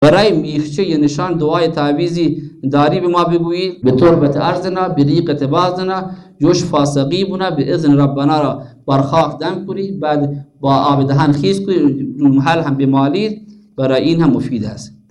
برای میخچه نشان دعای تعویزی داری به ما بگویی. به تربت ارزنا به ریقت بازنا جوش فاسقی بنا به اذن ربنا را بر دم کنی بعد با آب دهن خیز کنی محل هم بمالید. برای این هم مفید است.